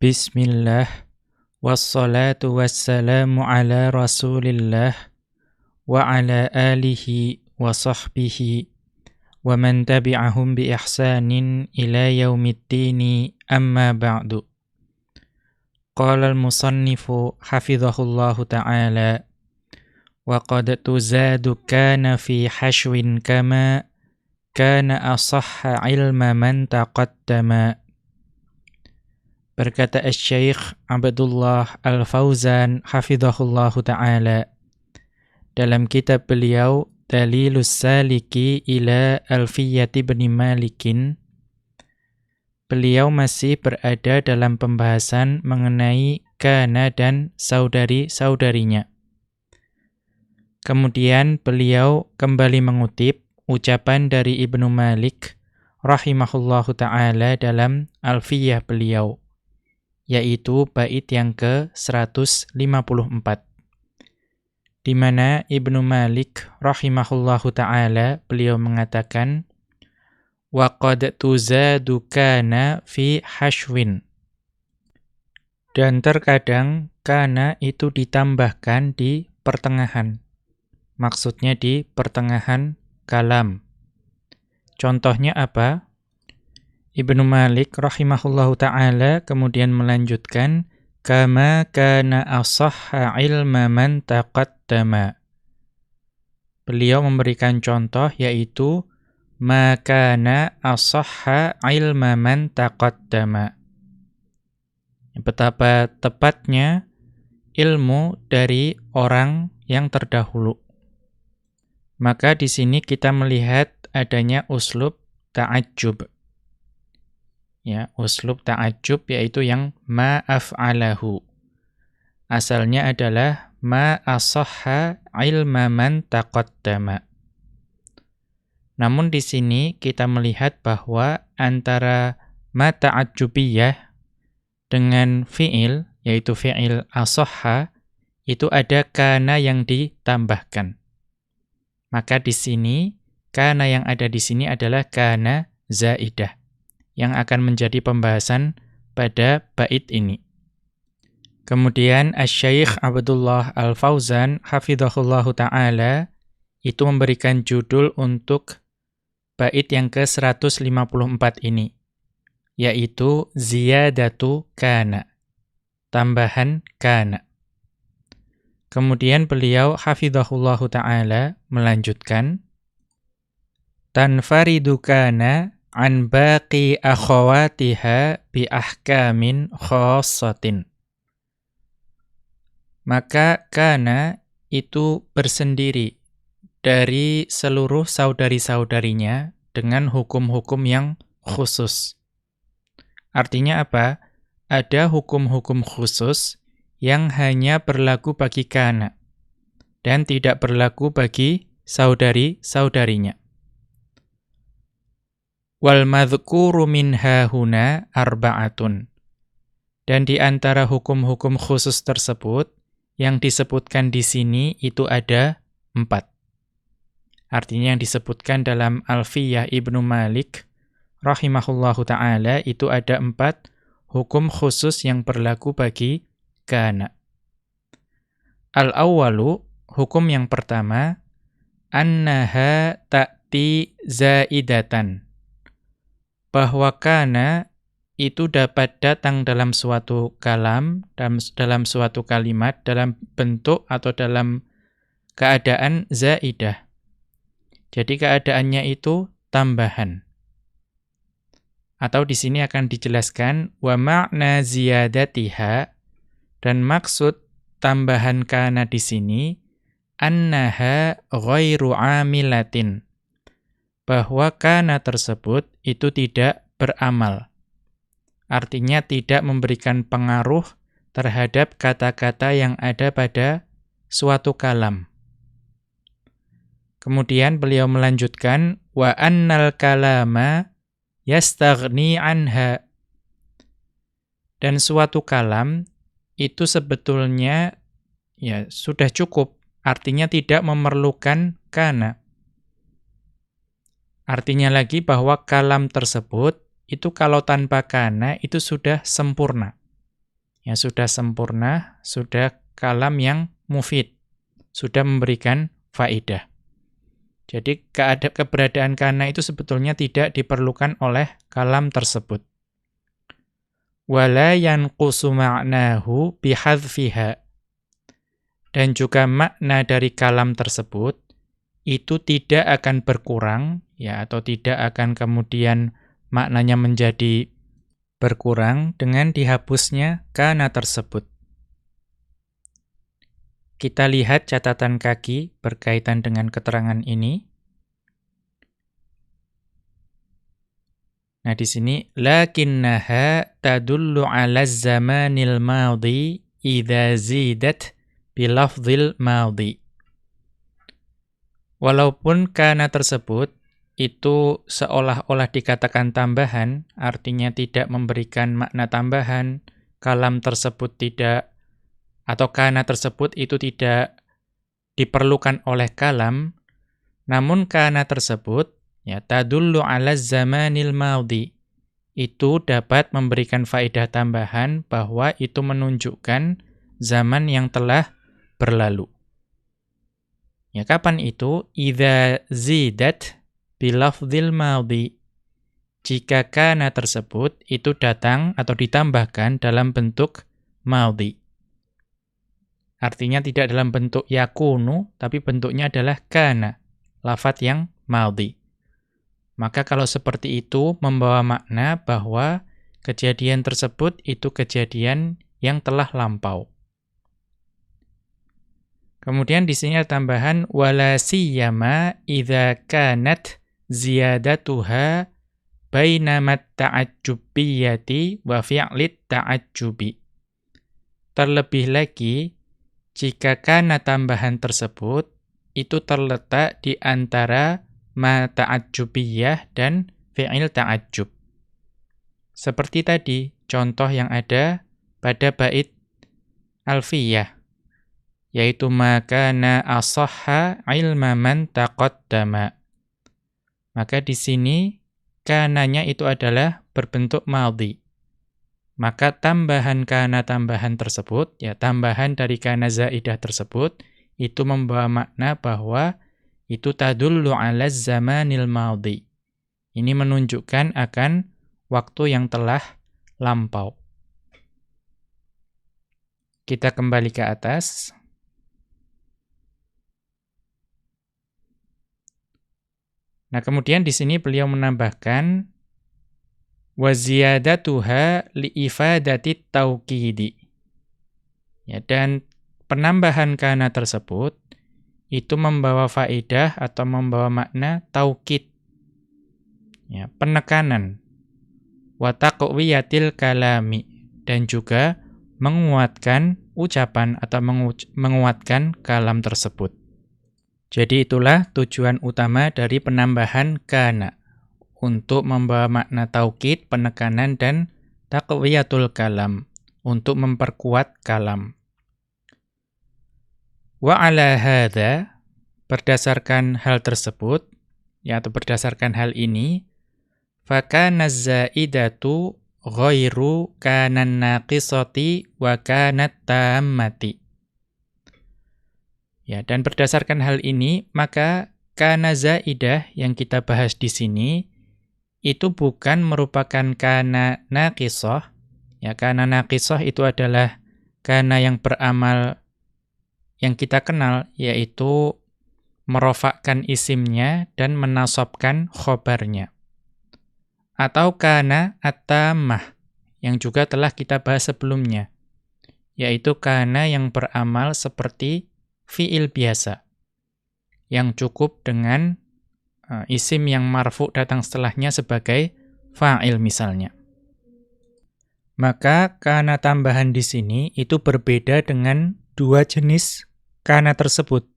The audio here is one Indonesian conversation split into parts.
Bismillah Wassalatu wassalamu ala rasulillah Wa ala alihi wa sahbihi Wa man tabi'ahum bi ihsanin ila yaumiddini amma ba'du Qala al-musannifu hafidhahullahu ta'ala Wa qad tuzadu kana fi hashwin kama kana asahha ilma man taqaddama berkata Syekh Abdullah Al-Fauzan hafizahullahu taala dalam kitab beliau Dalilus Saliki ila Alfiyati bin Malikin beliau masih berada dalam pembahasan mengenai kana dan saudari-saudarinya. Kemudian beliau kembali mengutip ucapan dari Ibnu Malik rahimahullahu taala dalam Alfiyah beliau yaitu bait yang ke-154 di mana Ibnu Malik rahimahullahu taala beliau mengatakan wa qad tuzadu kana fi hashwin dan terkadang kana itu ditambahkan di pertengahan maksudnya di pertengahan kalam. Contohnya apa? Ibnu Malik rahimahullahu taala kemudian melanjutkan kama kana asahha ilma man taqaddama. Beliau memberikan contoh yaitu makana asahha ilma man taqaddama. Betapa tepatnya ilmu dari orang yang terdahulu. Maka di sini kita melihat adanya uslub ta'ajjub. Ya, uslub ta'ajjub yaitu yang ma'af'alahu. Asalnya adalah ma asahha ilma man taqaddama. Namun di sini kita melihat bahwa antara ma ta'ajjubiyah dengan fi'il, yaitu fi'il asahha, itu ada kana yang ditambahkan. Maka di sini kana yang ada di sini adalah kana zaidah yang akan menjadi pembahasan pada bait ini. Kemudian Asy-Syaikh Abdullah Al-Fauzan hafizahullahu taala itu memberikan judul untuk bait yang ke-154 ini yaitu ziyadatu kana tambahan kana Kemudian beliau hafizahullahu taala melanjutkan tanfaridu kana an baqi akhawatiha bi ahkamin khassatin maka kana itu bersendiri dari seluruh saudari-saudarinya dengan hukum-hukum yang khusus. Artinya apa? Ada hukum-hukum khusus yang hanya berlaku bagi kana dan tidak berlaku bagi saudari-saudarinya. Wal madhkuru minha huna arba'atun. Dan di antara hukum-hukum khusus tersebut yang disebutkan di sini itu ada empat. Artinya yang disebutkan dalam Alfiyah Ibnu Malik rahimahullahu taala itu ada empat hukum khusus yang berlaku bagi kana. Al-awwalu, hukum yang pertama, annaha ta'ti zaidatan. Bahwa kana itu dapat datang dalam suatu kalam, dalam, dalam suatu kalimat, dalam bentuk atau dalam keadaan zaidah. Jadi keadaannya itu tambahan. Atau di sini akan dijelaskan wa ma'na ziyadatiha dan maksud tambahan kana di sini annaha ghairu amilatin. Bahwa kana tersebut itu tidak beramal. Artinya tidak memberikan pengaruh terhadap kata-kata yang ada pada suatu kalam. Kemudian beliau melanjutkan wa annal kalama yastaghni anha dan suatu kalam itu sebetulnya ya sudah cukup, artinya tidak memerlukan kana. Artinya lagi bahwa kalam tersebut itu kalau tanpa kana itu sudah sempurna. Ya sudah sempurna, sudah kalam yang mufid, sudah memberikan faidah. Jadi keberadaan kana itu sebetulnya tidak diperlukan oleh kalam tersebut. Wala yanqusu ma'nahu bihadfiha. Dan juga makna dari kalam tersebut itu tidak akan berkurang ya atau tidak akan kemudian maknanya menjadi berkurang dengan dihapusnya kana tersebut. Kita lihat catatan kaki berkaitan dengan keterangan ini. Nah, di sini lakinnaha tadullu 'ala zamanil madhi idza zidat bilafdhil madhi. Walaupun kana tersebut itu seolah-olah dikatakan tambahan, artinya tidak memberikan makna tambahan, kalam tersebut tidak, atau kana tersebut itu tidak diperlukan oleh kalam, namun kana tersebut, ya tadullu ala zamanil maudi, itu dapat memberikan faedah tambahan bahwa itu menunjukkan zaman yang telah berlalu. Ya kapan itu? Idza zidat bilafdhil madhi. Jika kana tersebut itu datang atau ditambahkan dalam bentuk madhi. Artinya tidak dalam bentuk yakunu, tapi bentuknya adalah kana, lafat yang madhi. Maka kalau seperti itu membawa makna bahwa kejadian tersebut itu kejadian yang telah lampau. Kemudian di sini ada tambahan wala siyama idza kanat ziyadatuha bainamat ta'ajjubiyyati wa fi'lit ta'ajjubi. Terlebih lagi, jika kana tambahan tersebut itu terletak di antara ma ta'ajjubiyah dan fi'il ta'ajjub. Seperti tadi, contoh yang ada pada bait alfiyah, yaitu makana asahha ilma man taqaddama. Maka di sini kananya itu adalah berbentuk maldi. Maka tambahan kana tambahan tersebut, ya tambahan dari kana zaidah tersebut, itu membawa makna bahwa itu tadullu ala zamanil maldi. Ini menunjukkan akan waktu yang telah lampau. Kita kembali ke atas. Nah, kemudian di sini beliau menambahkan wa ziyadatuha liifadati tauqidi. Ya, dan penambahan kana tersebut itu membawa faedah atau membawa makna taukid. Ya, penekanan wa taqwiyatil kalami dan juga menguatkan ucapan atau menguatkan kalam tersebut. Jadi itulah tujuan utama dari penambahan kana untuk membawa makna taukid, penekanan dan taqwiyatul kalam untuk memperkuat kalam. Wa ala hadza berdasarkan hal tersebut ya atau berdasarkan hal ini fakana zaidatu ghairu kanan naqisati wa kanat tammati Ya, dan berdasarkan hal ini, maka kana zaidah yang kita bahas di sini itu bukan merupakan kana naqisah. Ya, kana naqisah itu adalah kana yang beramal yang kita kenal yaitu merofakkan isimnya dan menasobkan khobarnya. Atau kana atamah yang juga telah kita bahas sebelumnya, yaitu kana yang beramal seperti fiil biasa yang cukup dengan uh, isim yang marfu datang setelahnya sebagai fa'il misalnya. Maka kana tambahan di sini itu berbeda dengan dua jenis kana tersebut.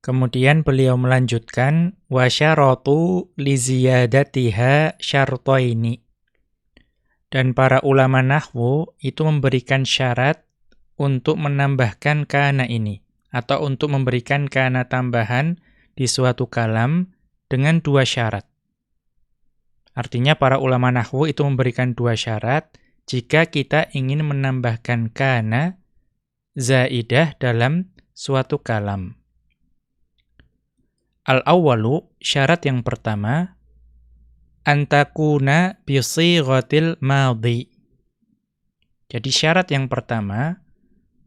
Kemudian beliau melanjutkan wasyaratu liziyadatiha syartaini. Dan para ulama nahwu itu memberikan syarat untuk menambahkan kana ini atau untuk memberikan kana tambahan di suatu kalam dengan dua syarat. Artinya para ulama nahwu itu memberikan dua syarat. jika kita ingin menambahkan kana zaidah dalam suatu kalam. Al-awwalu, syarat yang pertama, antakuna bisighatil madhi. Jadi syarat yang pertama,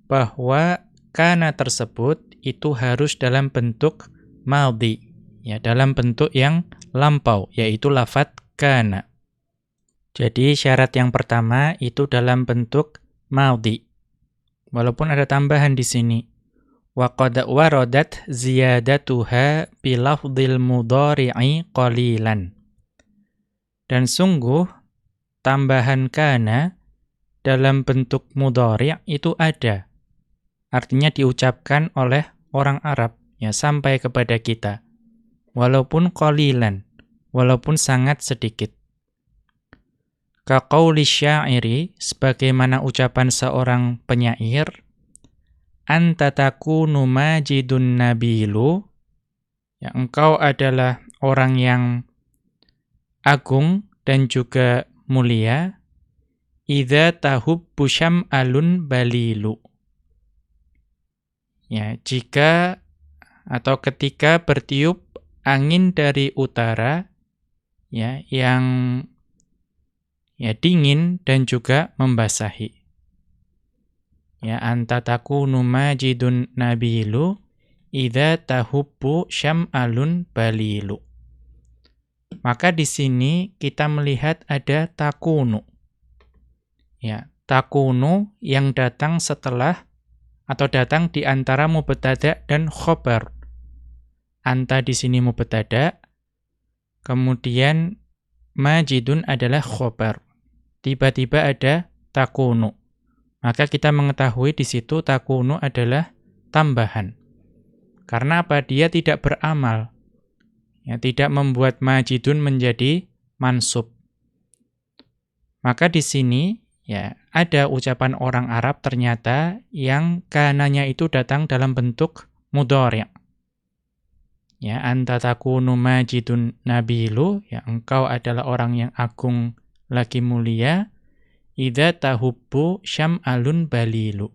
bahwa kana tersebut itu harus dalam bentuk madhi, ya dalam bentuk yang lampau, yaitu lafat kana. Jadi syarat yang pertama itu dalam bentuk maudhi. Walaupun ada tambahan di sini. Wa ziyadatuha bi lafdhil mudhari'i qalilan. Dan sungguh tambahan kana dalam bentuk mudhari' itu ada. Artinya diucapkan oleh orang Arab ya sampai kepada kita. Walaupun qalilan, walaupun sangat sedikit. Kaqauli syairi, sebagaimana ucapan seorang penyair, Anta takunu majidun nabilu, ya, engkau adalah orang yang agung dan juga mulia, idza tahubbu syam'alun balilu. Ya, jika atau ketika bertiup angin dari utara ya yang ya dingin dan juga membasahi. Ya anta takunu majidun nabilu idza tahubbu syam'alun balilu. Maka di sini kita melihat ada takunu. Ya, takunu yang datang setelah atau datang di antara mubtada dan khobar. Anta di sini mubtada, kemudian majidun adalah khobar tiba-tiba ada takunu. Maka kita mengetahui di situ takunu adalah tambahan. Karena apa? Dia tidak beramal. Ya, tidak membuat majidun menjadi mansub. Maka di sini ya ada ucapan orang Arab ternyata yang kananya itu datang dalam bentuk mudhari'. Ya, anta takunu majidun nabilu, ya engkau adalah orang yang agung lagi mulia idza tahubbu syam'alun balilu.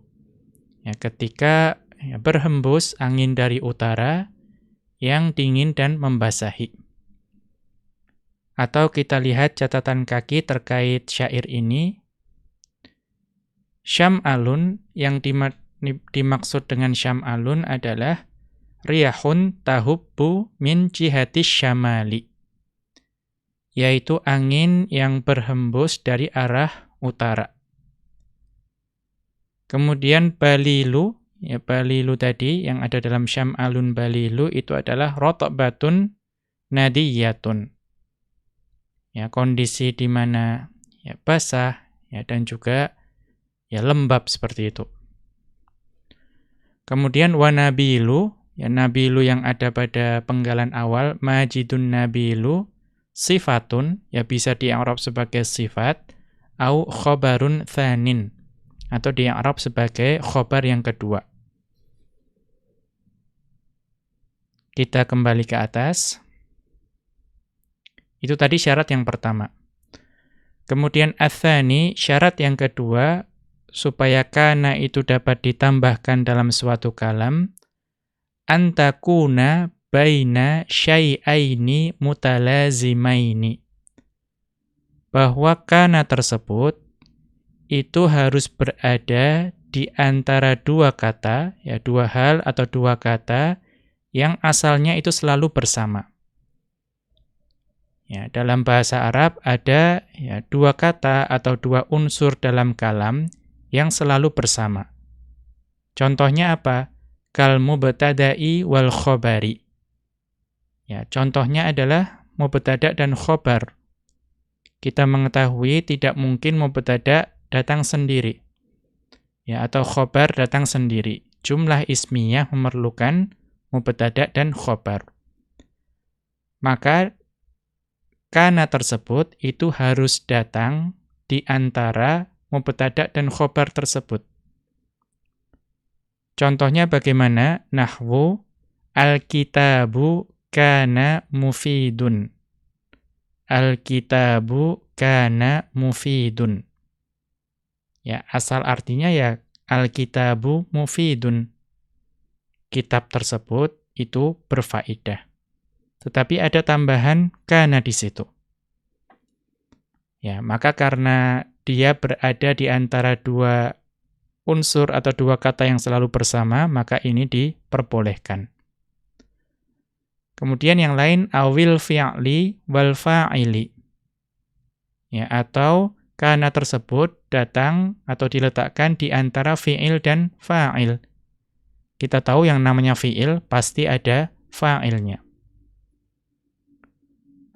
Ya, ketika ya, berhembus angin dari utara yang dingin dan membasahi. Atau kita lihat catatan kaki terkait syair ini. Syam'alun yang dimaksud dengan syam'alun adalah riyahun tahubbu min jihatis syamali yaitu angin yang berhembus dari arah utara. Kemudian balilu, ya balilu tadi yang ada dalam syam'alun balilu itu adalah rotokbatun nadiyatun. Ya, kondisi di mana ya basah ya dan juga ya lembab seperti itu. Kemudian wanabilu, ya nabilu yang ada pada penggalan awal majidun nabilu sifatun ya bisa diarab sebagai sifat au khobarun thanin atau diarab sebagai khobar yang kedua. Kita kembali ke atas. Itu tadi syarat yang pertama. Kemudian athani, syarat yang kedua, supaya kana itu dapat ditambahkan dalam suatu kalam, antakuna baina syai'aini mutalazimaini. Bahwa kana tersebut itu harus berada di antara dua kata, ya dua hal atau dua kata yang asalnya itu selalu bersama. Ya, dalam bahasa Arab ada ya dua kata atau dua unsur dalam kalam yang selalu bersama. Contohnya apa? Kal mubtada'i wal khobari. Ya, contohnya adalah mubtada dan khobar. Kita mengetahui tidak mungkin mubtada datang sendiri. Ya, atau khobar datang sendiri. Jumlah ismiyah memerlukan mubtada dan khobar. Maka kana tersebut itu harus datang di antara mubtada dan khobar tersebut. Contohnya bagaimana? Nahwu al-kitabu kana mufidun. Alkitabu kana mufidun. Ya, asal artinya ya al-kitabu mufidun. Kitab tersebut itu berfaedah. Tetapi ada tambahan kana di situ. Ya, maka karena dia berada di antara dua unsur atau dua kata yang selalu bersama, maka ini diperbolehkan. Kemudian yang lain awil fi'li wal fa'ili. Ya, atau karena tersebut datang atau diletakkan di antara fi'il dan fa'il. Kita tahu yang namanya fi'il pasti ada fa'ilnya.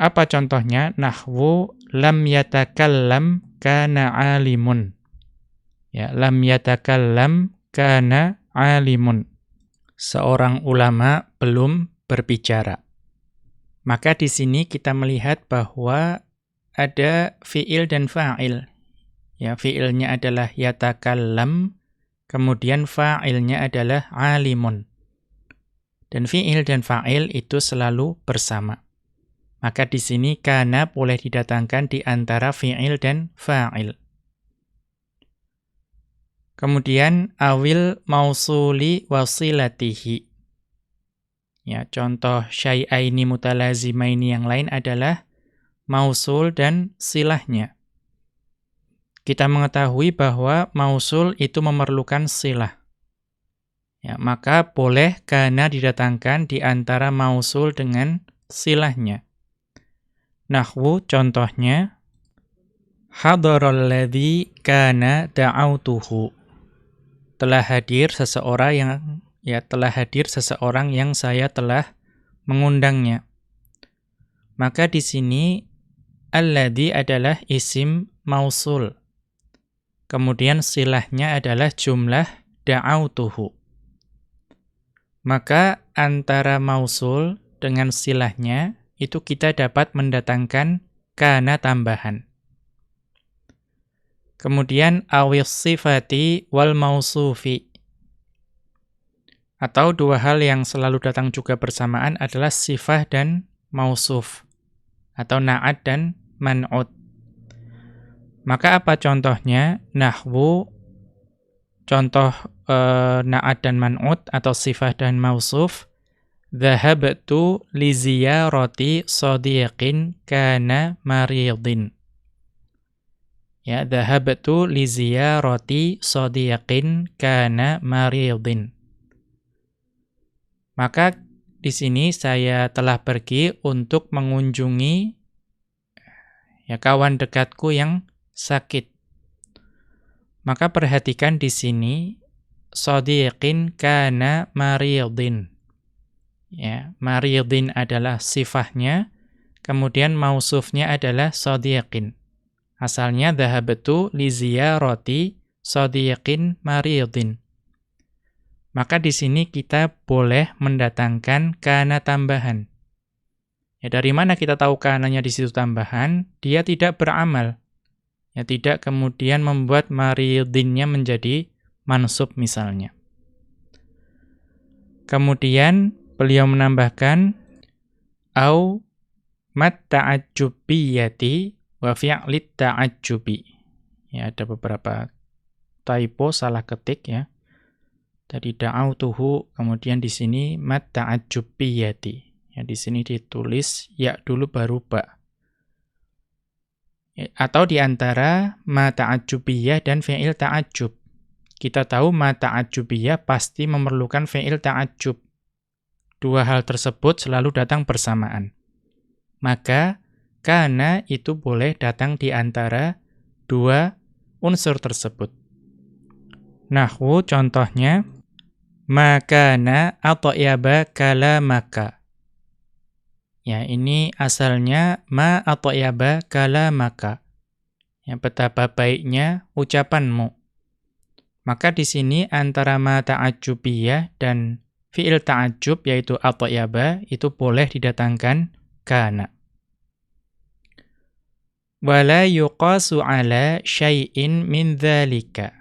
Apa contohnya? Nahwu lam yatakallam kana alimun. Ya, lam yatakallam kana alimun. Seorang ulama belum berbicara. Maka di sini kita melihat bahwa ada fiil dan fa'il. Ya, fiilnya adalah yatakallam, kemudian fa'ilnya adalah alimun. Dan fiil dan fa'il itu selalu bersama. Maka di sini kana boleh didatangkan di antara fi'il dan fa'il. Kemudian awil mausuli wasilatihi. Ya, contoh syai'aini mutalazimaini yang lain adalah mausul dan silahnya. Kita mengetahui bahwa mausul itu memerlukan silah. Ya, maka boleh kana didatangkan di antara mausul dengan silahnya. Nahwu contohnya Hadaral ladzi kana da'autuhu. Telah hadir seseorang yang ya telah hadir seseorang yang saya telah mengundangnya. Maka di sini alladzi adalah isim mausul. Kemudian silahnya adalah jumlah da'autuhu. Maka antara mausul dengan silahnya itu kita dapat mendatangkan kana tambahan. Kemudian awis sifati wal mausufi. Atau dua hal yang selalu datang juga bersamaan adalah sifah dan mausuf. Atau na'at dan man'ud. Maka apa contohnya? Nahwu, contoh e, na'at dan man'ud atau sifah dan mausuf Dhahabtu li ziyarati sadiqin kana maridin. Ya, dhahabtu li ziyarati sadiqin kana maridin. Maka di sini saya telah pergi untuk mengunjungi ya kawan dekatku yang sakit. Maka perhatikan di sini sadiqin kana maridin. Ya, maridin adalah sifahnya, kemudian mausufnya adalah sadiqin. Asalnya dhahabtu li ziyarati sadiqin maridin. Maka di sini kita boleh mendatangkan kana tambahan. Ya, dari mana kita tahu kananya di situ tambahan? Dia tidak beramal. Ya, tidak kemudian membuat maridinnya menjadi mansub misalnya. Kemudian Beliau menambahkan au mat ta'ajjubiyati wa fi'lit ta'ajjubi. Ya, ada beberapa typo salah ketik ya. Tadi da'autuhu, kemudian di sini mat. Ya, di sini ditulis ya dulu baru ba. Ya, atau di antara ma ta'ajjubiyah dan fi'il ta'ajjub. Kita tahu ma ta'ajjubiyah pasti memerlukan fi'il ta'ajjub dua hal tersebut selalu datang bersamaan. Maka, kana itu boleh datang di antara dua unsur tersebut. Nahwu contohnya, makana atau yaba kala maka. Ya, ini asalnya ma atau yaba kala maka. Ya, betapa baiknya ucapanmu. Maka di sini antara ma ta'ajubiyah dan fi'il ta'ajub yaitu at-tayyaba itu boleh didatangkan kana. Wala yuqasu ala syai'in min dzalika.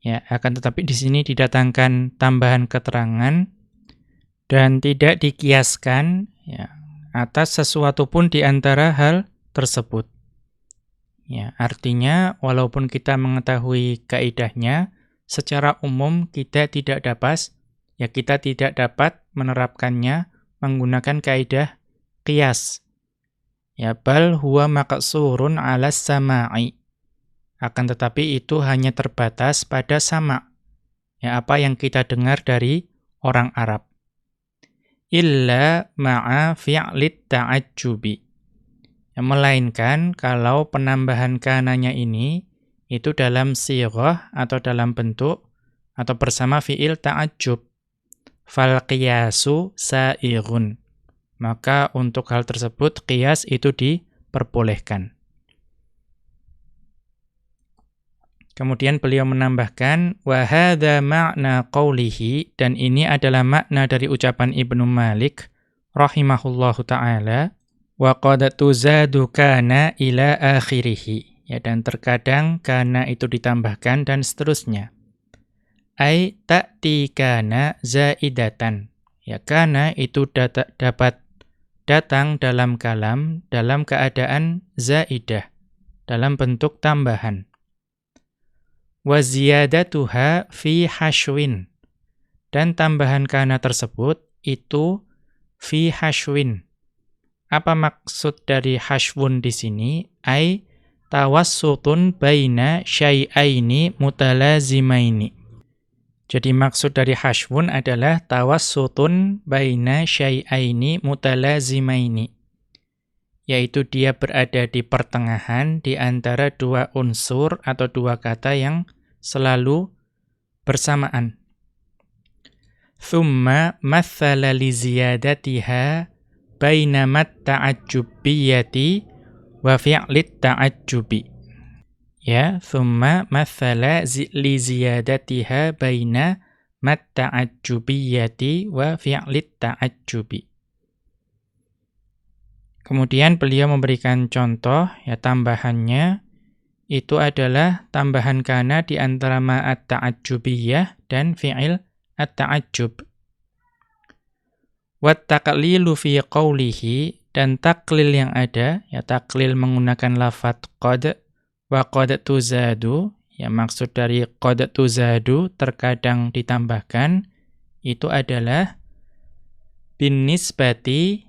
Ya, akan tetapi di sini didatangkan tambahan keterangan dan tidak dikiaskan ya, atas sesuatu pun di antara hal tersebut. Ya, artinya walaupun kita mengetahui kaidahnya, secara umum kita tidak dapat ya kita tidak dapat menerapkannya menggunakan kaidah qiyas. Ya bal huwa maqsurun 'ala sama'i. Akan tetapi itu hanya terbatas pada sama. Ya apa yang kita dengar dari orang Arab. Illa ma'a fi'lit ta'ajjubi melainkan kalau penambahan kananya ini itu dalam sirah atau dalam bentuk atau bersama fiil ta'ajjub. Fal qiyasu sa'irun. Maka untuk hal tersebut qiyas itu diperbolehkan. Kemudian beliau menambahkan wa hadza ma'na dan ini adalah makna dari ucapan Ibnu Malik rahimahullahu taala wa qad tuzadu kana ila akhirih ya dan terkadang kana itu ditambahkan dan seterusnya ai ta'ti kana zaidatan ya kana itu data, dapat datang dalam kalam dalam keadaan zaidah dalam bentuk tambahan wa ziyadatuha fi hashwin dan tambahan kana tersebut itu fi hashwin apa maksud dari hashwun di sini? Ai tawassutun baina syai'aini mutalazimaini. Jadi maksud dari hashwun adalah tawassutun baina syai'aini mutalazimaini. Yaitu dia berada di pertengahan di antara dua unsur atau dua kata yang selalu bersamaan. Thumma mathala li ziyadatiha bainamat ta'ajjubiyati wa fi'lit. Ya, thumma mathala li ziyadatiha baina mat ta'ajjubiyati wa fi'lit ta'ajjubi. Kemudian beliau memberikan contoh ya tambahannya itu adalah tambahan kana di antara ma'at ta'ajjubiyah dan fi'il at-ta'ajjub. Wat taqlilu fi qawlihi dan taklil yang ada, ya taklil menggunakan lafat qad wa qad tuzadu, ya maksud dari qad tuzadu terkadang ditambahkan, itu adalah bin nisbati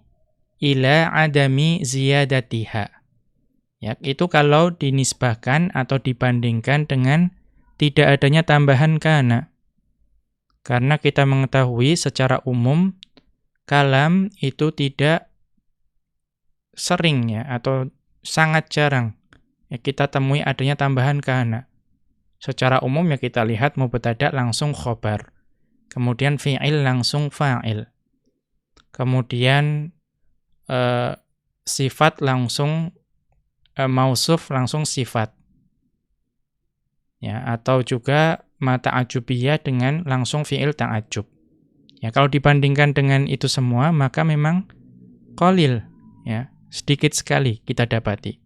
ila adami ziyadatiha. Ya, itu kalau dinisbahkan atau dibandingkan dengan tidak adanya tambahan kana. Karena kita mengetahui secara umum kalam itu tidak sering ya atau sangat jarang ya kita temui adanya tambahan kana. Secara umum ya kita lihat mubtada langsung khobar. Kemudian fi'il langsung fa'il. Kemudian eh, sifat langsung eh, mausuf langsung sifat. Ya, atau juga mata ajubiyah dengan langsung fi'il ta'ajub. Ya, kalau dibandingkan dengan itu semua, maka memang kolil, ya, sedikit sekali kita dapati.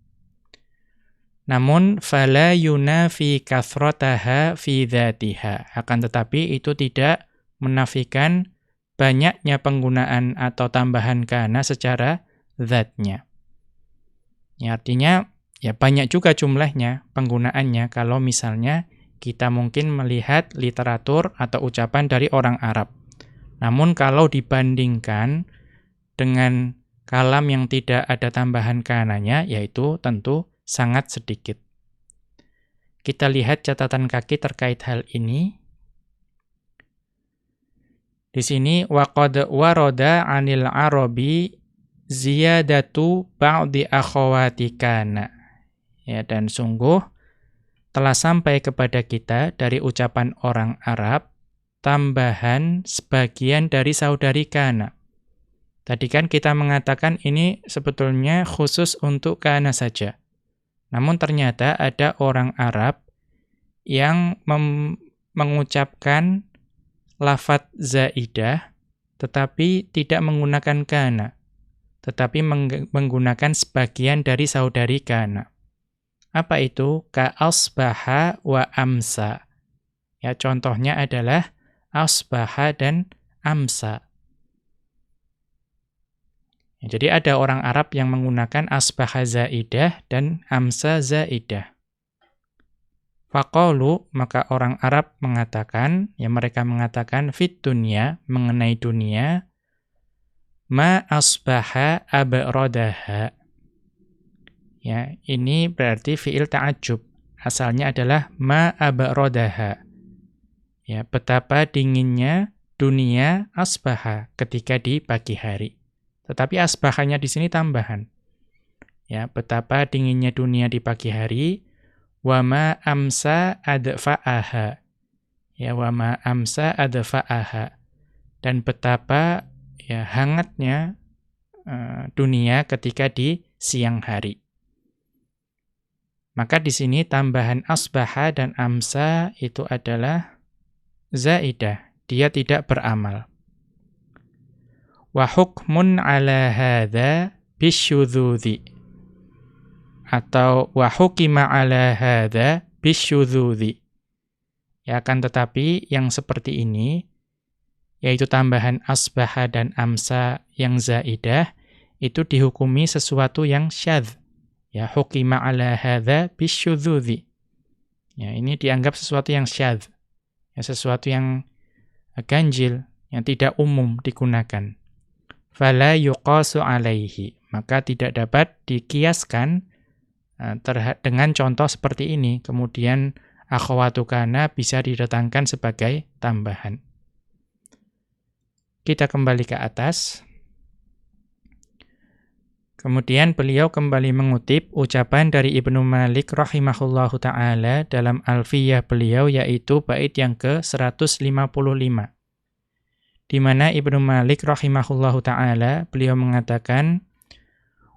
Namun fala yunafi kathrataha fi dzatiha. Akan tetapi itu tidak menafikan banyaknya penggunaan atau tambahan kana secara zatnya. Ya, artinya ya banyak juga jumlahnya penggunaannya kalau misalnya kita mungkin melihat literatur atau ucapan dari orang Arab. Namun kalau dibandingkan dengan kalam yang tidak ada tambahan kananya, yaitu tentu sangat sedikit. Kita lihat catatan kaki terkait hal ini. Di sini waqad warada 'anil arabi ziyadatu ba'di akhawati kana. Ya dan sungguh telah sampai kepada kita dari ucapan orang Arab tambahan sebagian dari saudari Kana. Tadi kan kita mengatakan ini sebetulnya khusus untuk Kana saja. Namun ternyata ada orang Arab yang mengucapkan lafat zaidah tetapi tidak menggunakan kana, tetapi meng menggunakan sebagian dari saudari kana. Apa itu? Ka asbaha wa amsa. Ya, contohnya adalah asbaha dan amsa. Jadi ada orang Arab yang menggunakan asbaha zaidah dan amsa zaidah. Faqalu, maka orang Arab mengatakan, ya mereka mengatakan fit dunia, mengenai dunia, ma asbaha abradaha. Ya, ini berarti fiil ta'ajub. Asalnya adalah ma abradaha. Ya, betapa dinginnya dunia asbaha ketika di pagi hari. Tetapi asbahanya di sini tambahan. Ya, betapa dinginnya dunia di pagi hari wama amsa adfa'aha. Ya, wama amsa adfa'aha. Dan betapa ya hangatnya uh, dunia ketika di siang hari. Maka di sini tambahan asbaha dan amsa itu adalah zaidah, dia tidak beramal wa hukmun ala hadha bisyudhudhi atau wa hukima ala hadha bisyudhudhi ya akan tetapi yang seperti ini yaitu tambahan asbaha dan amsa yang zaidah itu dihukumi sesuatu yang syadz ya hukima ala hadha bisyudhudhi ya ini dianggap sesuatu yang syadz ya sesuatu yang ganjil yang tidak umum digunakan fala yuqasu alaihi. Maka tidak dapat dikiaskan uh, dengan contoh seperti ini. Kemudian akhwatu kana bisa didatangkan sebagai tambahan. Kita kembali ke atas. Kemudian beliau kembali mengutip ucapan dari Ibnu Malik rahimahullahu taala dalam Alfiyah beliau yaitu bait yang ke-155 di mana Ibnu Malik rahimahullahu taala beliau mengatakan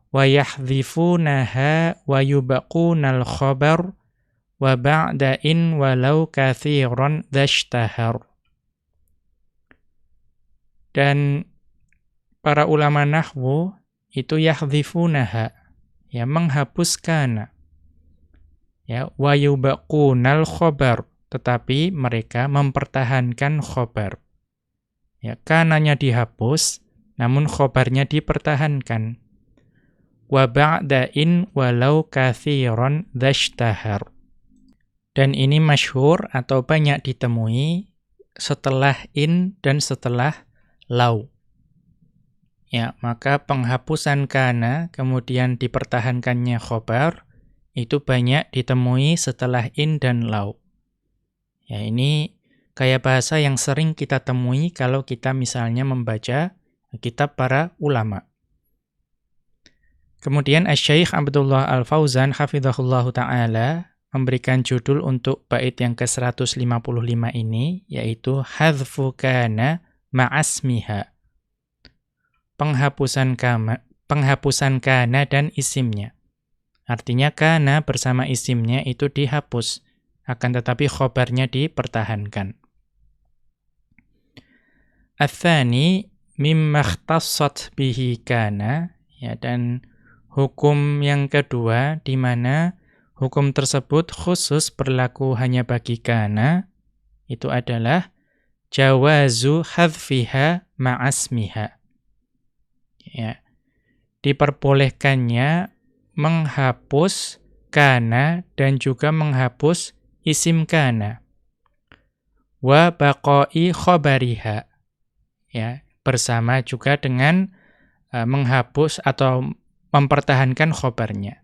wa yahdhifunaha wa yubaqunal khabar wa ba'da in walau kathiran dhashtahar. Dan para ulama nahwu itu yahdhifunaha ya menghapuskan. Ya wa yubaqunal khabar tetapi mereka mempertahankan khabar Ya, kananya dihapus, namun khobarnya dipertahankan. Wa ba'da in walau kathiron dhashtahar. Dan ini masyhur atau banyak ditemui setelah in dan setelah lau. Ya, maka penghapusan kana kemudian dipertahankannya khobar itu banyak ditemui setelah in dan lau. Ya, ini Kayak bahasa yang sering kita temui kalau kita misalnya membaca kitab para ulama. Kemudian Asy-Syaikh Abdullah Al-Fauzan hafizahullahu taala memberikan judul untuk bait yang ke-155 ini yaitu hadzfu kana ma'asmiha. Penghapusan kama, penghapusan kana dan isimnya. Artinya kana bersama isimnya itu dihapus, akan tetapi khobarnya dipertahankan. Athani mimma ikhtassat bihi kana ya dan hukum yang kedua di mana hukum tersebut khusus berlaku hanya bagi kana itu adalah jawazu hadfiha ma'asmiha. Ya. Diperbolehkannya menghapus kana dan juga menghapus isim kana. Wa baqai khabariha ya bersama juga dengan uh, menghapus atau mempertahankan khobarnya.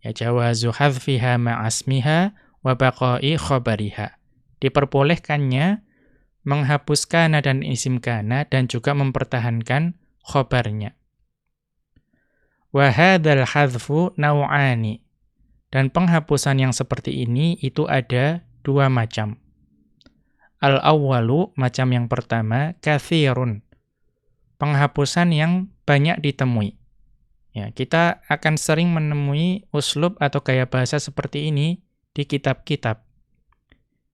Ya jawazu hadzfiha ma'asmiha wa baqai khabariha diperbolehkannya menghapus kana dan isim kana dan juga mempertahankan khobarnya. Wa hadzal hadzfu nau'ani. Dan penghapusan yang seperti ini itu ada dua macam Al-awwalu, macam yang pertama, kathirun. Penghapusan yang banyak ditemui. Ya, kita akan sering menemui uslub atau gaya bahasa seperti ini di kitab-kitab.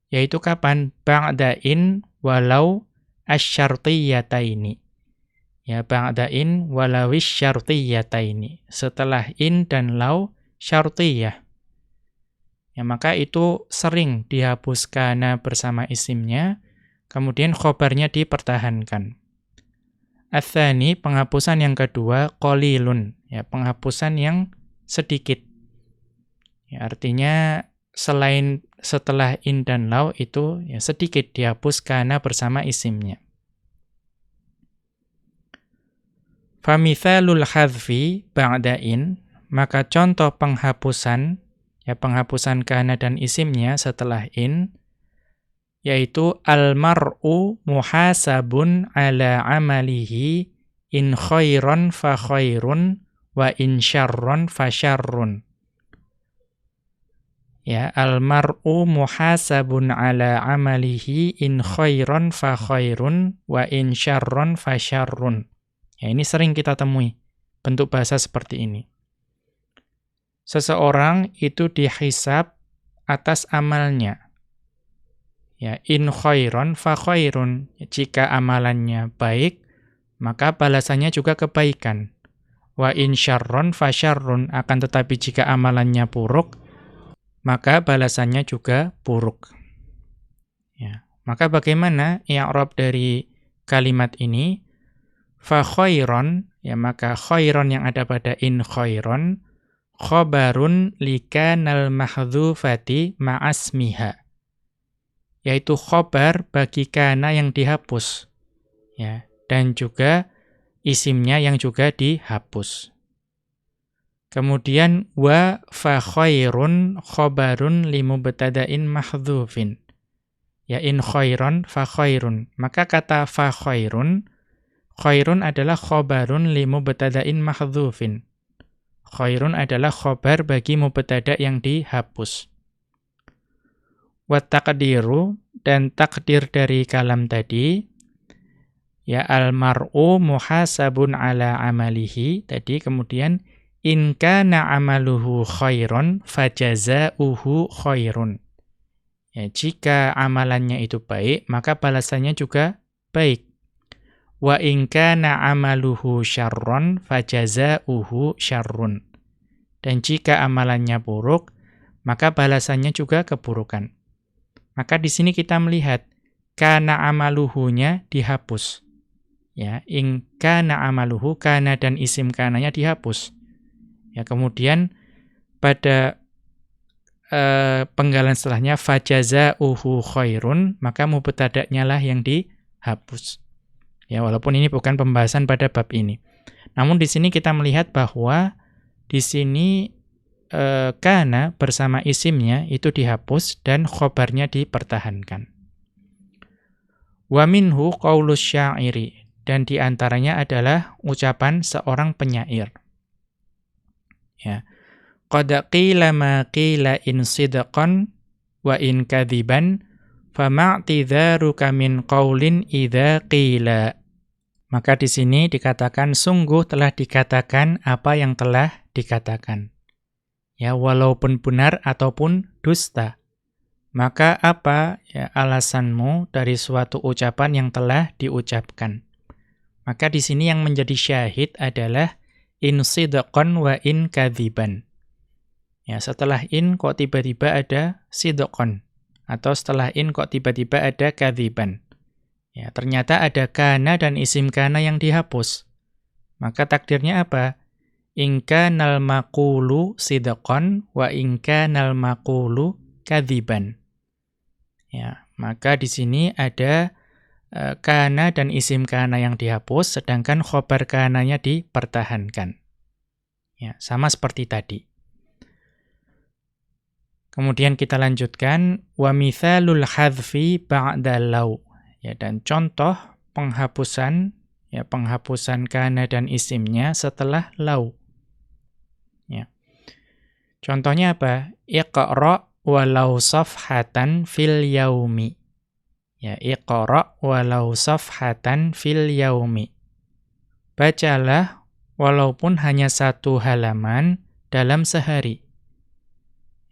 Yaitu kapan? Ba'da'in walau asyartiyataini. Ya, ba'da'in walau asyartiyataini. Setelah in dan lau syartiyah. Ya, maka itu sering dihapus kana bersama isimnya, kemudian khobarnya dipertahankan. Athani, penghapusan yang kedua, qalilun. Ya, penghapusan yang sedikit. Ya, artinya selain setelah in dan lau itu ya sedikit dihapus karena bersama isimnya. Famithalul hadfi ba'da maka contoh penghapusan ya penghapusan kana dan isimnya setelah in yaitu almar'u muhasabun ala amalihi in khairon fa khairun wa in syarron fa syarrun. Ya, almar'u muhasabun ala amalihi in khairon fa khairun wa in syarron fa syarrun. Ya, ini sering kita temui bentuk bahasa seperti ini. Seseorang itu dihisab atas amalnya Ya, in khairon fa khairun. Jika amalannya baik, maka balasannya juga kebaikan. Wa in syarron fa syarrun. Akan tetapi jika amalannya buruk, maka balasannya juga buruk. Ya. Maka bagaimana i'rab dari kalimat ini? Fa khairon, ya maka khairon yang ada pada in khairon, khobarun likanal mahdhufati ma'asmiha yaitu khobar bagi kana yang dihapus. Ya, dan juga isimnya yang juga dihapus. Kemudian wa fa khairun khobarun limubtada'in mahdhufin. Ya in khairon fa khairun. Maka kata fa khairun khairun adalah khobarun limubtada'in mahdhufin. Khairun adalah khobar bagi mubtada yang dihapus. Wa taqdiru dan takdir dari kalam tadi ya almar'u muhasabun ala amalihi tadi kemudian in kana amaluhu khairon fajazauhu khairun. Ya, jika amalannya itu baik, maka balasannya juga baik. Wa in kana amaluhu syarron fajazauhu syarrun. Dan jika amalannya buruk, maka balasannya juga keburukan. Maka di sini kita melihat kana amaluhunya dihapus. Ya, in kana amaluhu kana dan isim kananya dihapus. Ya, kemudian pada uh, penggalan setelahnya fajazauhu khairun, maka mubtada'nya lah yang dihapus. Ya, walaupun ini bukan pembahasan pada bab ini. Namun di sini kita melihat bahwa di sini e, kana bersama isimnya itu dihapus dan khobarnya dipertahankan. Wa minhu qaulus syairi dan di antaranya adalah ucapan seorang penyair. Ya. Qad qila ma qila in sidqan wa in kadhiban fama'tidharuka min qaulin idza qila. Maka di sini dikatakan sungguh telah dikatakan apa yang telah dikatakan ya walaupun benar ataupun dusta. Maka apa ya alasanmu dari suatu ucapan yang telah diucapkan? Maka di sini yang menjadi syahid adalah in sidqan wa in kadziban. Ya, setelah in kok tiba-tiba ada sidqan atau setelah in kok tiba-tiba ada kadziban. Ya, ternyata ada kana dan isim kana yang dihapus. Maka takdirnya apa? Ingka nal makulu sidqan wa ingka nal makulu kadziban. Ya, maka di sini ada uh, kana dan isim kana yang dihapus sedangkan khobar kananya dipertahankan. Ya, sama seperti tadi. Kemudian kita lanjutkan wa mithalul hadzfi ba'da law. Ya, dan contoh penghapusan ya penghapusan kana dan isimnya setelah law. Contohnya apa? Iqra walau safhatan fil yaumi. Ya, iqra walau safhatan fil yaumi. Bacalah walaupun hanya satu halaman dalam sehari.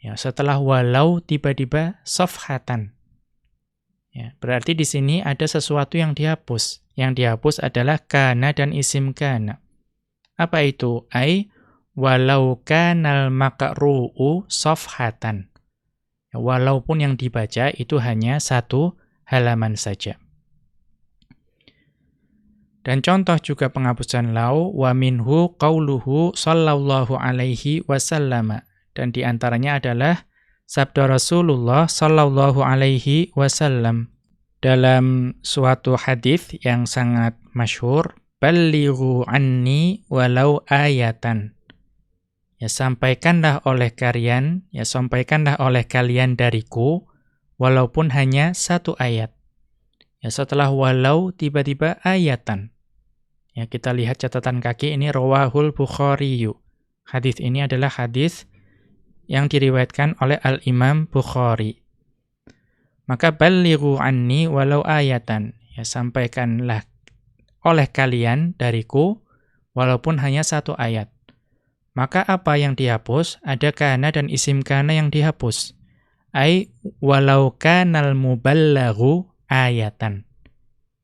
Ya, setelah walau tiba-tiba safhatan. Ya, berarti di sini ada sesuatu yang dihapus. Yang dihapus adalah kana dan isim kana. Apa itu? Ai walau kanal makru'u safhatan. Walaupun yang dibaca itu hanya satu halaman saja. Dan contoh juga penghapusan lau wa minhu qauluhu sallallahu alaihi wasallam. Dan di antaranya adalah sabda Rasulullah sallallahu alaihi wasallam dalam suatu hadis yang sangat masyhur, "Ballighu anni walau ayatan." Ya sampaikanlah oleh kalian, ya sampaikanlah oleh kalian dariku walaupun hanya satu ayat. Ya setelah walau tiba-tiba ayatan. Ya kita lihat catatan kaki ini rawahul Bukhari. Hadis ini adalah hadis yang diriwayatkan oleh Al-Imam Bukhari. Maka balighu anni walau ayatan. Ya sampaikanlah oleh kalian dariku walaupun hanya satu ayat. Maka apa yang dihapus? Ada kana dan isim kana yang dihapus. Ai walau kanal mubalaghu ayatan.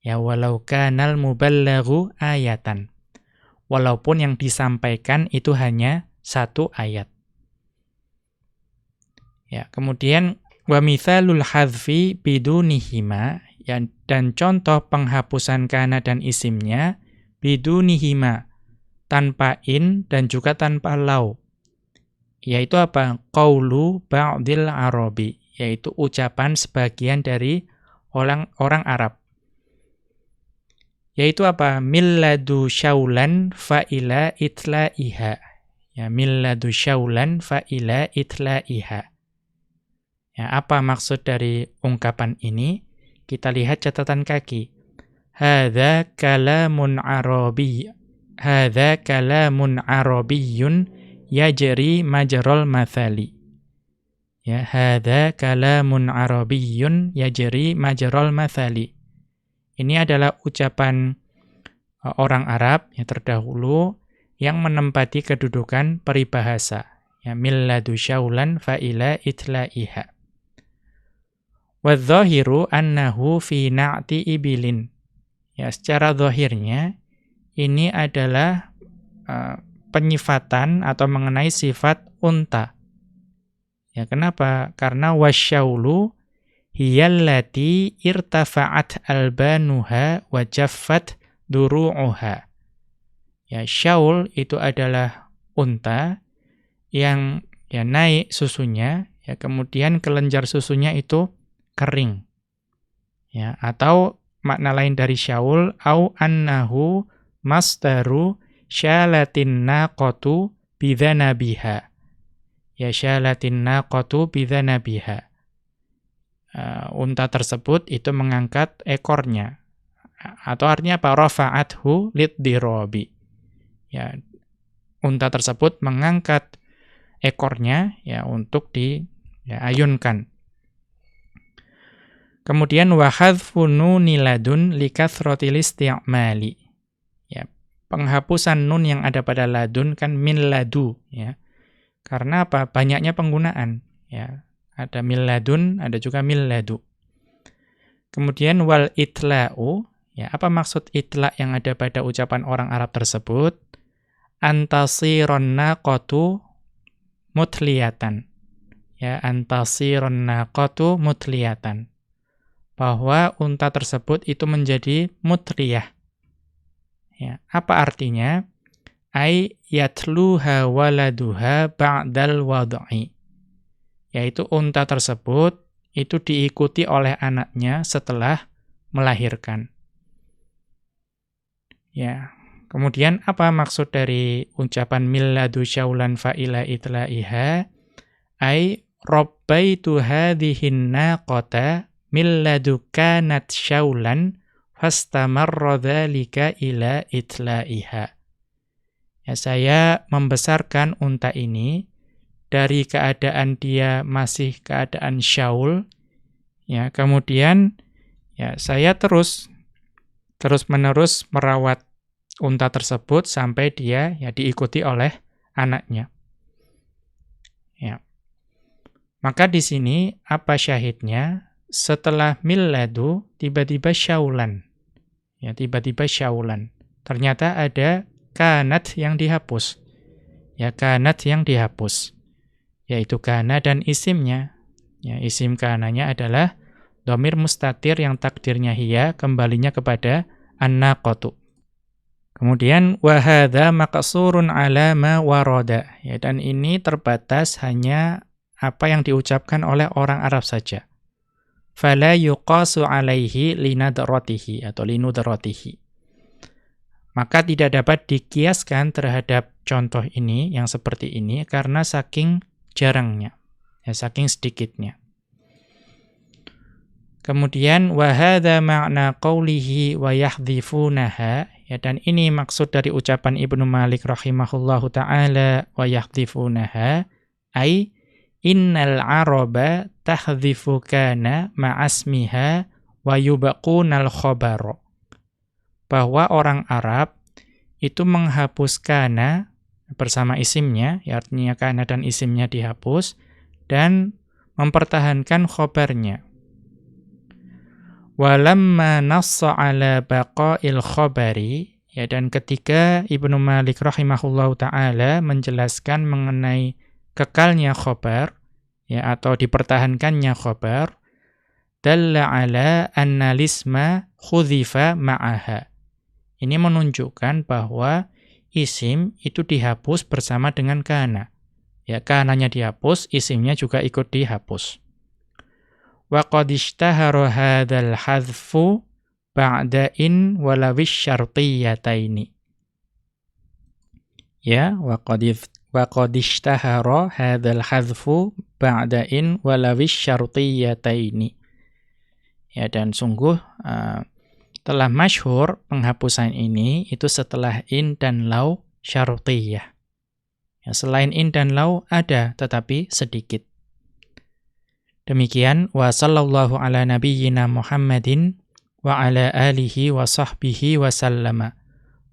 Ya walau kanal mubalaghu ayatan. Walaupun yang disampaikan itu hanya satu ayat. Ya, kemudian wa mithalul hadzfi bidunihima ya, dan contoh penghapusan kana dan isimnya bidunihima tanpa in dan juga tanpa lau. Yaitu apa? Qaulu ba'dil arabi, yaitu ucapan sebagian dari orang orang Arab. Yaitu apa? Milladu syaulan fa'ila itlaiha. Ya, milladu syaulan fa'ila itlaiha. Ya, apa maksud dari ungkapan ini? Kita lihat catatan kaki. Hadza kalamun arabi. Hadza kalamun arabiyyun yajri majral mathali. Ya, hadza kalamun arabiyyun yajri majral mathali. Ini adalah ucapan uh, orang Arab yang terdahulu yang menempati kedudukan peribahasa. Ya, milladu syaulan fa'ila itlaiha. Wadzahiru annahu fi na'ti ibilin. Ya, secara zahirnya ini adalah uh, penyifatan atau mengenai sifat unta. Ya, kenapa? Karena wasyaulu hiyallati irtafa'at albanuha wa jaffat duru'uha. Ya, syaul itu adalah unta yang ya naik susunya, ya kemudian kelenjar susunya itu kering. Ya, atau makna lain dari syaul au annahu masdaru syalatin naqatu bidzanabiha ya syalatin naqatu bidzanabiha. Uh, unta tersebut itu mengangkat ekornya. Atau artinya apa? Rafa'athu liddirobi. Ya, unta tersebut mengangkat ekornya ya untuk diayunkan. Ya, Kemudian wahadfu nuniladun likathrotil isti'mali. Ya, penghapusan nun yang ada pada ladun kan min ladu ya. Karena apa? Banyaknya penggunaan. Ya, ada milladun, ada juga milladu. Kemudian wal itla'u, ya, apa maksud itla' yang ada pada ucapan orang Arab tersebut? Antasiron naqatu mutliyatan. Ya, antasiron naqatu mutliyatan. Bahwa unta tersebut itu menjadi mutliyah. Ya, apa artinya? ai yatluha waladuha ba'dal wad'i. Yaitu unta tersebut itu diikuti oleh anaknya setelah melahirkan. Ya. Kemudian apa maksud dari ucapan milladu syaulan fa'ila itlaiha? Ai rabbaitu hadhihin naqata milladu kanat syaulan fastamarra dzalika ila itlaiha. Ya, saya membesarkan unta ini dari keadaan dia masih keadaan syaul, ya, kemudian ya saya terus terus-menerus merawat unta tersebut sampai dia ya diikuti oleh anaknya. Ya. Maka di sini apa syahidnya? Setelah milladu tiba-tiba syaulan. Ya, tiba-tiba syaulan. Ternyata ada kanat yang dihapus. Ya, kanat yang dihapus. Yaitu kana dan isimnya. Ya, isim kananya adalah domir mustatir yang takdirnya hiya, kembalinya kepada an-naqatu. Kemudian wahada maqsurun ala ma warada. Ya, dan ini terbatas hanya apa yang diucapkan oleh orang Arab saja. Fala yuqasu alaihi linadratihi atau linudratihi. Maka tidak dapat dikiaskan terhadap contoh ini yang seperti ini karena saking jarangnya, ya saking sedikitnya. Kemudian wahada makna qawlihi wa yahdhifunaha Ya, dan ini maksud dari ucapan Ibnu Malik rahimahullahu taala wa yahdhifunaha ai innal araba tahdhifu kana ma'asmiha wa yubaqunal khabar. Bahwa orang Arab itu menghapus kana bersama isimnya, ya artinya kana dan isimnya dihapus dan mempertahankan khobarnya. Walamma nassa ala baqa'il khabari ya dan ketika Ibnu Malik rahimahullahu taala menjelaskan mengenai kekalnya khabar ya atau dipertahankannya khabar dalla ala anna lisma khudhifa ma'aha. Ini menunjukkan bahwa isim itu dihapus bersama dengan kana. Ya, kananya dihapus, isimnya juga ikut dihapus. Wa qad ishtahara hadzal hadfu ba'da in walawish syartiyataini. Ya, wa qad wa qad ishtahara hadzal hadfu ba'da in walawish syartiyataini. Ya dan sungguh uh, telah masyhur penghapusan ini itu setelah in dan lau syartiyah. Ya, selain in dan lau ada tetapi sedikit. Demikian wa sallallahu ala nabiyyina Muhammadin wa ala alihi wa sahbihi wa sallama.